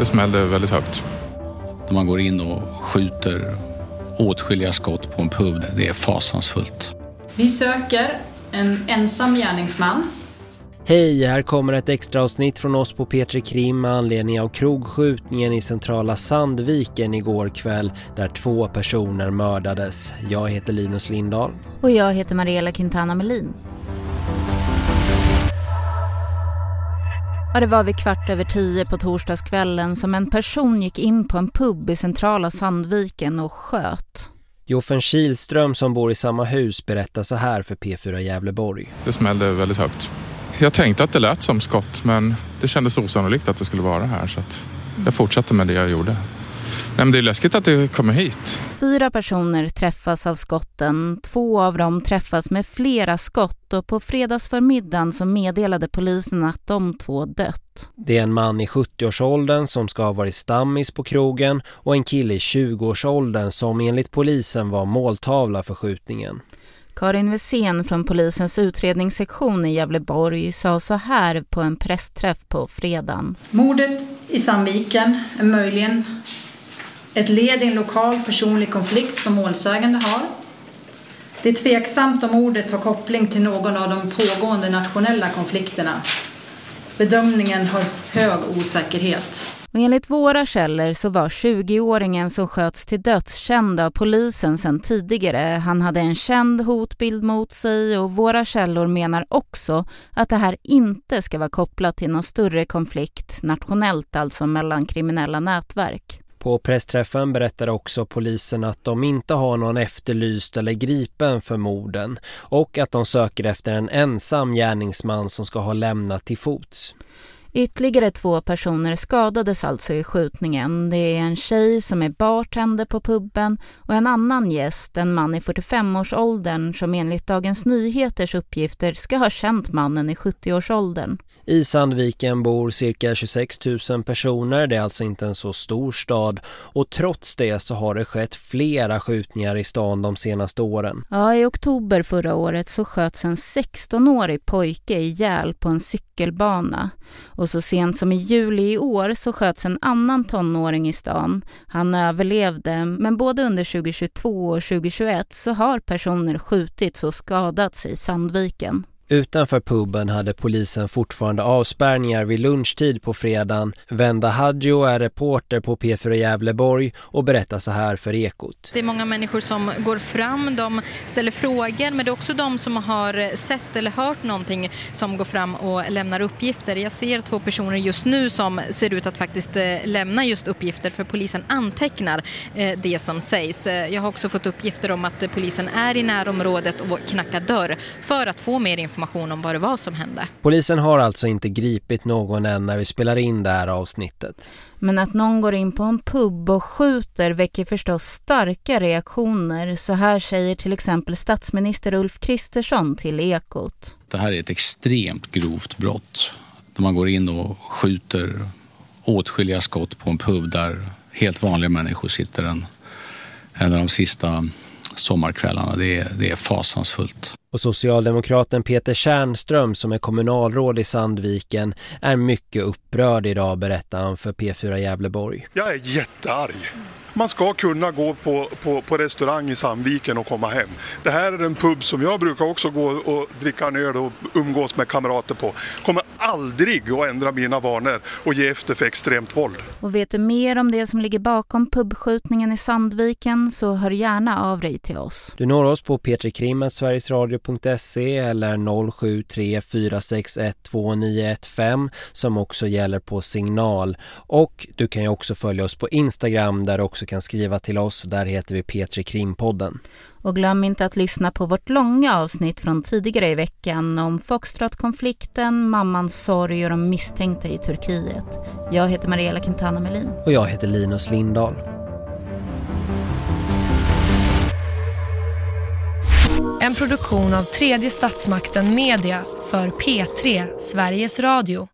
Det smällde väldigt högt. När man går in och skjuter åtskilliga skott på en pub, det är fasansfullt. Vi söker en ensam gärningsman. Hej, här kommer ett extra avsnitt från oss på Petri Krim med anledning av krogskjutningen i centrala Sandviken igår kväll där två personer mördades. Jag heter Linus Lindahl. Och jag heter Mariella Quintana Melin. Ja, det var vid kvart över tio på torsdagskvällen som en person gick in på en pub i centrala Sandviken och sköt. Jofen Kilström som bor i samma hus berättar så här för P4 Gävleborg. Det smällde väldigt högt. Jag tänkte att det lät som skott men det kändes osannolikt att det skulle vara här så att jag fortsatte med det jag gjorde. Nej, men det är läskigt att det kommer hit. Fyra personer träffas av skotten. Två av dem träffas med flera skott och på fredagsförmiddagen så meddelade polisen att de två dött. Det är en man i 70-årsåldern som ska ha varit stammis på krogen och en kille i 20-årsåldern som enligt polisen var måltavla för skjutningen. Karin Wessén från polisens utredningssektion i Gävleborg sa så här på en pressträff på fredagen. Mordet i Sandviken är möjligen ett led i en lokal personlig konflikt som målsägande har. Det är tveksamt om mordet har koppling till någon av de pågående nationella konflikterna. Bedömningen har hög osäkerhet. Och enligt våra källor så var 20-åringen som sköts till döds känd av polisen sedan tidigare. Han hade en känd hotbild mot sig och våra källor menar också att det här inte ska vara kopplat till någon större konflikt, nationellt alltså mellan kriminella nätverk. På pressträffen berättade också polisen att de inte har någon efterlyst eller gripen för morden och att de söker efter en ensam gärningsman som ska ha lämnat till fots. Ytterligare två personer skadades alltså i skjutningen. Det är en tjej som är bartender på puben och en annan gäst, en man i 45-årsåldern som enligt Dagens Nyheters uppgifter ska ha känt mannen i 70-årsåldern. I Sandviken bor cirka 26 000 personer, det är alltså inte en så stor stad och trots det så har det skett flera skjutningar i stan de senaste åren. Ja, i oktober förra året så sköts en 16-årig pojke ihjäl på en cykelbana och så sent som i juli i år så sköts en annan tonåring i stan. Han överlevde, men både under 2022 och 2021 så har personer skjutits och skadats i Sandviken. Utanför puben hade polisen fortfarande avspärrningar vid lunchtid på fredagen. Venda Hadjo är reporter på P4 Gävleborg och berättar så här för Ekot. Det är många människor som går fram, de ställer frågor men det är också de som har sett eller hört någonting som går fram och lämnar uppgifter. Jag ser två personer just nu som ser ut att faktiskt eh, lämna just uppgifter för polisen antecknar eh, det som sägs. Eh, jag har också fått uppgifter om att polisen är i närområdet och knackar dörr för att få mer information information om vad det var som hände. Polisen har alltså inte gripit någon än när vi spelar in det här avsnittet. Men att någon går in på en pub och skjuter väcker förstås starka reaktioner. Så här säger till exempel statsminister Ulf Kristersson till Ekot. Det här är ett extremt grovt brott. Där man går in och skjuter åtskilliga skott på en pub där helt vanliga människor sitter en, en av de sista sommarkvällarna. Det är, det är fasansfullt. Och socialdemokraten Peter Kärnström som är kommunalråd i Sandviken är mycket upprörd idag berättar han för P4 Gävleborg. Jag är jättearg. Man ska kunna gå på, på, på restaurang i Sandviken och komma hem. Det här är en pub som jag brukar också gå och dricka en öl och umgås med kamrater på. Kommer aldrig att ändra mina vanor och ge efter för extremt våld. Och vet du mer om det som ligger bakom pubskjutningen i Sandviken så hör gärna av dig till oss. Du når oss på petrikrim.sverigesradio.se eller 0734612915 som också gäller på signal. Och du kan ju också följa oss på Instagram där också kan skriva till oss. Där heter vi Petri Krimpodden. Och glöm inte att lyssna på vårt långa avsnitt från tidigare i veckan om Foxtrot-konflikten, mammans sorg och de misstänkta i Turkiet. Jag heter Mariella Quintana Melin. Och jag heter Linus Lindahl. En produktion av tredje statsmakten Media för P3, Sveriges Radio.